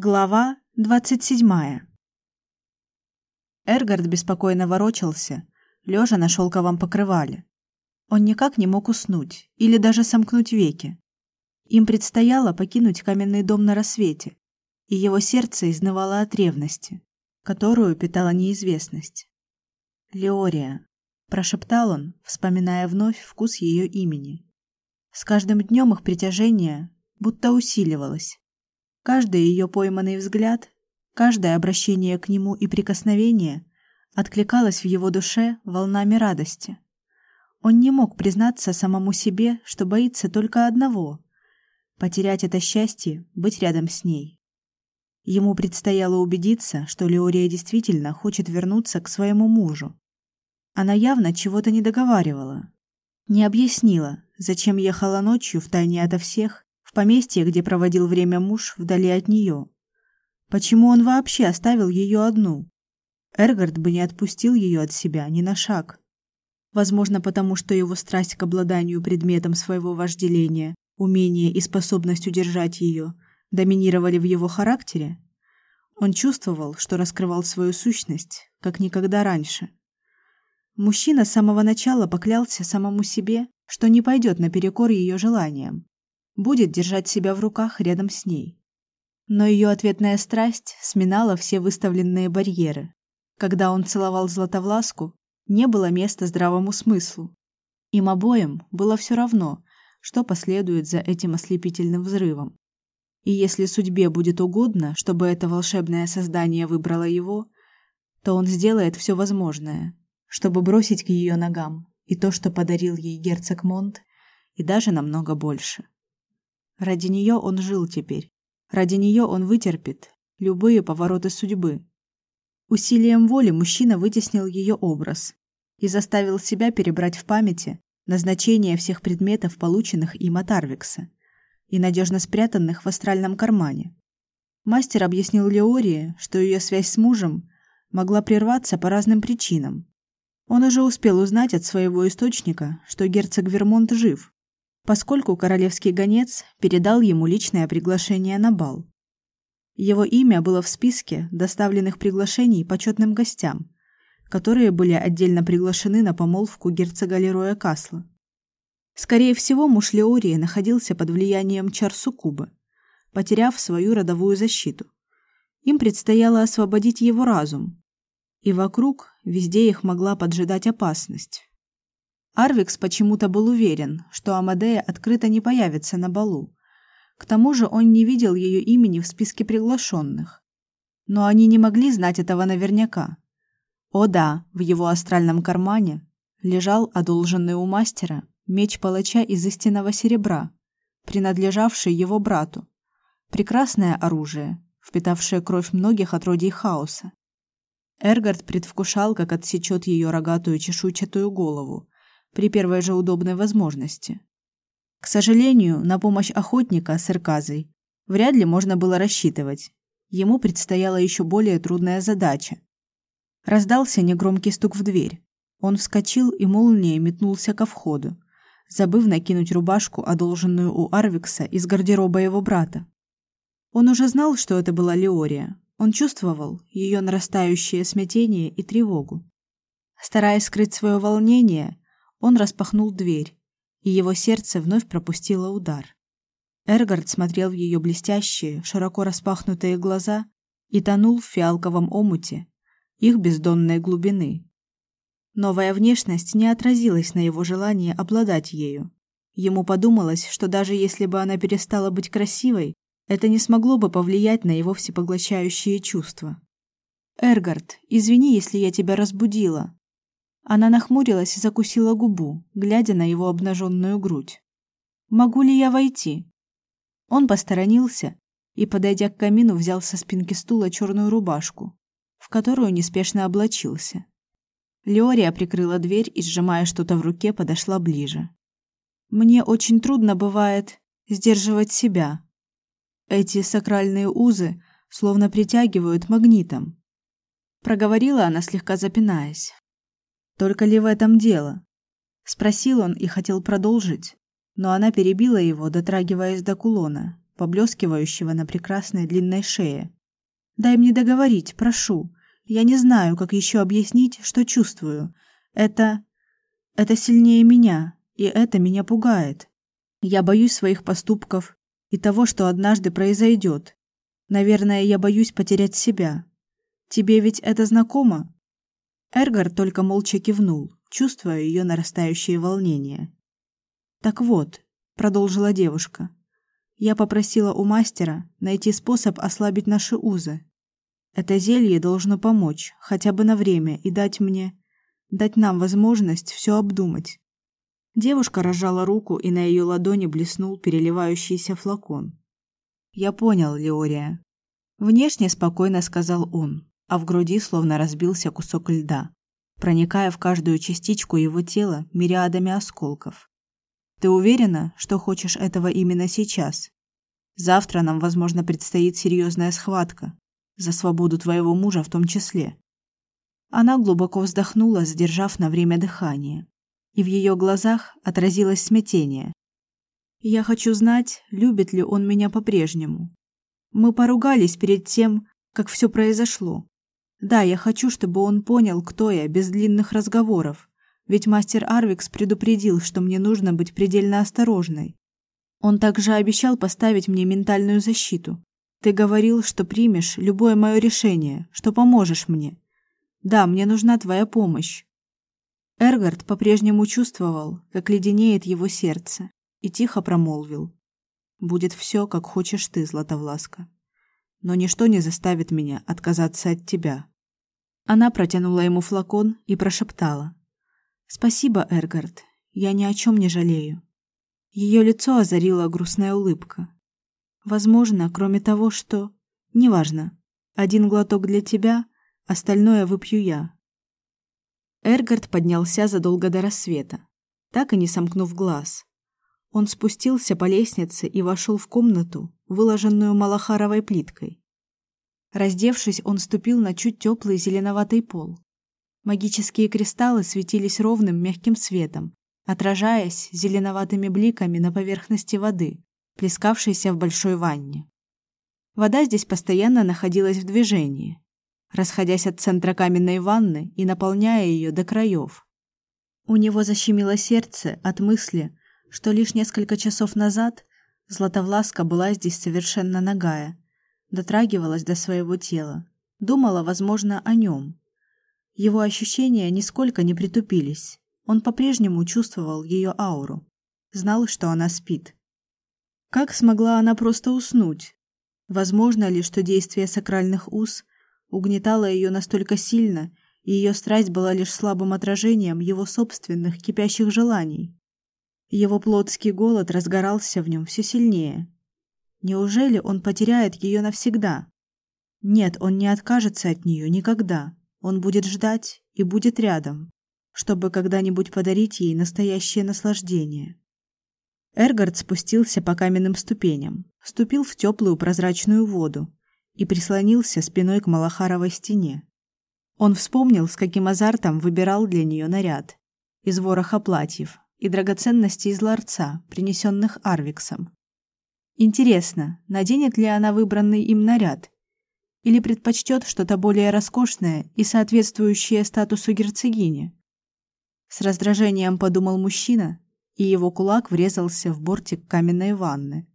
Глава двадцать седьмая. Эргард беспокойно ворочался, лежа на шелковом покрывале. Он никак не мог уснуть или даже сомкнуть веки. Им предстояло покинуть каменный дом на рассвете, и его сердце изнывало от ревности, которую питала неизвестность. Леория, прошептал он, вспоминая вновь вкус ее имени. С каждым днем их притяжение будто усиливалось. Каждый ее пойманный взгляд, каждое обращение к нему и прикосновение откликалось в его душе волнами радости. Он не мог признаться самому себе, что боится только одного потерять это счастье, быть рядом с ней. Ему предстояло убедиться, что Леория действительно хочет вернуться к своему мужу. Она явно чего-то не договаривала, не объяснила, зачем ехала ночью в тайне ото всех в поместье, где проводил время муж вдали от нее. Почему он вообще оставил ее одну? Эргард бы не отпустил ее от себя ни на шаг. Возможно, потому что его страсть к обладанию предметом своего вожделения, умение и способность удержать ее доминировали в его характере. Он чувствовал, что раскрывал свою сущность, как никогда раньше. Мужчина с самого начала поклялся самому себе, что не пойдет наперекор ее желаниям, будет держать себя в руках рядом с ней. Но ее ответная страсть сминала все выставленные барьеры. Когда он целовал Златовласку, не было места здравому смыслу. Им обоим было все равно, что последует за этим ослепительным взрывом. И если судьбе будет угодно, чтобы это волшебное создание выбрало его, то он сделает все возможное, чтобы бросить к ее ногам и то, что подарил ей герцог Монт, и даже намного больше. Ради нее он жил теперь. Ради нее он вытерпит любые повороты судьбы. Усилием воли мужчина вытеснил ее образ и заставил себя перебрать в памяти назначение всех предметов, полученных им от Арвикса и надежно спрятанных в астральном кармане. Мастер объяснил Леории, что ее связь с мужем могла прерваться по разным причинам. Он уже успел узнать от своего источника, что герцог Вермонт жив, поскольку королевский гонец передал ему личное приглашение на бал. Его имя было в списке доставленных приглашений почетным гостям, которые были отдельно приглашены на помолвку герцога Лероя Касла. Скорее всего, муж Леории находился под влиянием чар суккубы, потеряв свою родовую защиту. Им предстояло освободить его разум, и вокруг везде их могла поджидать опасность. Арвикс почему-то был уверен, что Амадея открыто не появится на балу. К тому же он не видел ее имени в списке приглашенных. Но они не могли знать этого наверняка. О да, в его астральном кармане лежал одолженный у мастера меч палача из истинного серебра, принадлежавший его брату. Прекрасное оружие, впитавшее кровь многих отродий хаоса. Эргард предвкушал, как отсечет ее рогатую чешуйчатую голову, при первой же удобной возможности. К сожалению, на помощь охотника с Ирказой вряд ли можно было рассчитывать. Ему предстояла еще более трудная задача. Раздался негромкий стук в дверь. Он вскочил и молнией метнулся ко входу, забыв накинуть рубашку, одолженную у Арвикса из гардероба его брата. Он уже знал, что это была Леория. Он чувствовал ее нарастающее смятение и тревогу. Стараясь скрыть свое волнение, он распахнул дверь, и его сердце вновь пропустило удар. Эргард смотрел в ее блестящие, широко распахнутые глаза и тонул в фиалковом омуте их бездонной глубины. Новая внешность не отразилась на его желании обладать ею. Ему подумалось, что даже если бы она перестала быть красивой, это не смогло бы повлиять на его всепоглощающие чувства. Эргард, извини, если я тебя разбудила, она нахмурилась и закусила губу, глядя на его обнаженную грудь. Могу ли я войти? Он посторонился и, подойдя к камину, взял со спинки стула черную рубашку, в которую неспешно облачился. Леория прикрыла дверь и, сжимая что-то в руке, подошла ближе. Мне очень трудно бывает сдерживать себя. Эти сакральные узы словно притягивают магнитом. Проговорила она, слегка запинаясь. Только ли в этом дело? Спросил он и хотел продолжить, но она перебила его, дотрагиваясь до кулона, поблескивающего на прекрасной длинной шее. Дай мне договорить, прошу. Я не знаю, как еще объяснить, что чувствую. Это это сильнее меня, и это меня пугает. Я боюсь своих поступков и того, что однажды произойдет. Наверное, я боюсь потерять себя. Тебе ведь это знакомо? Эргар только молча кивнул, чувствуя ее нарастающее волнение. Так вот, продолжила девушка. Я попросила у мастера найти способ ослабить наши узы. Это зелье должно помочь, хотя бы на время, и дать мне, дать нам возможность все обдумать. Девушка разжала руку, и на ее ладони блеснул переливающийся флакон. Я понял, Леория. Внешне спокойно сказал он, а в груди словно разбился кусок льда, проникая в каждую частичку его тела мириадами осколков. Ты уверена, что хочешь этого именно сейчас? Завтра нам, возможно, предстоит серьезная схватка за свободу твоего мужа в том числе. Она глубоко вздохнула, задержав на время дыхание, и в ее глазах отразилось смятение. Я хочу знать, любит ли он меня по-прежнему. Мы поругались перед тем, как все произошло. Да, я хочу, чтобы он понял, кто я, без длинных разговоров. Ведь мастер Арвикс предупредил, что мне нужно быть предельно осторожной. Он также обещал поставить мне ментальную защиту. Ты говорил, что примешь любое мое решение, что поможешь мне. Да, мне нужна твоя помощь. Эргард по-прежнему чувствовал, как леденеет его сердце, и тихо промолвил: "Будет все, как хочешь ты, Златовласка. Но ничто не заставит меня отказаться от тебя". Она протянула ему флакон и прошептала: Спасибо, Эргард. Я ни о чем не жалею. Ее лицо озарила грустная улыбка. Возможно, кроме того, что неважно. Один глоток для тебя, остальное выпью я. Эргард поднялся задолго до рассвета, так и не сомкнув глаз. Он спустился по лестнице и вошел в комнату, выложенную малахаровой плиткой. Раздевшись, он ступил на чуть теплый зеленоватый пол. Магические кристаллы светились ровным мягким светом, отражаясь зеленоватыми бликами на поверхности воды, плескавшейся в большой ванне. Вода здесь постоянно находилась в движении, расходясь от центра каменной ванны и наполняя ее до краев. У него защемило сердце от мысли, что лишь несколько часов назад Златовласка была здесь совершенно нагая, дотрагивалась до своего тела, думала, возможно, о нем. Его ощущения нисколько не притупились. Он по-прежнему чувствовал ее ауру, знал, что она спит. Как смогла она просто уснуть? Возможно ли, что действие сакральных уз угнетало ее настолько сильно, и ее страсть была лишь слабым отражением его собственных кипящих желаний? Его плотский голод разгорался в нем все сильнее. Неужели он потеряет ее навсегда? Нет, он не откажется от нее никогда. Он будет ждать и будет рядом, чтобы когда-нибудь подарить ей настоящее наслаждение. Эргард спустился по каменным ступеням, ступил в теплую прозрачную воду и прислонился спиной к малахаровой стене. Он вспомнил, с каким азартом выбирал для нее наряд из вороха платьев и драгоценностей из ларца, принесенных Арвиксом. Интересно, наденет ли она выбранный им наряд или предпочтет что-то более роскошное и соответствующее статусу герцогини. С раздражением подумал мужчина, и его кулак врезался в бортик каменной ванны.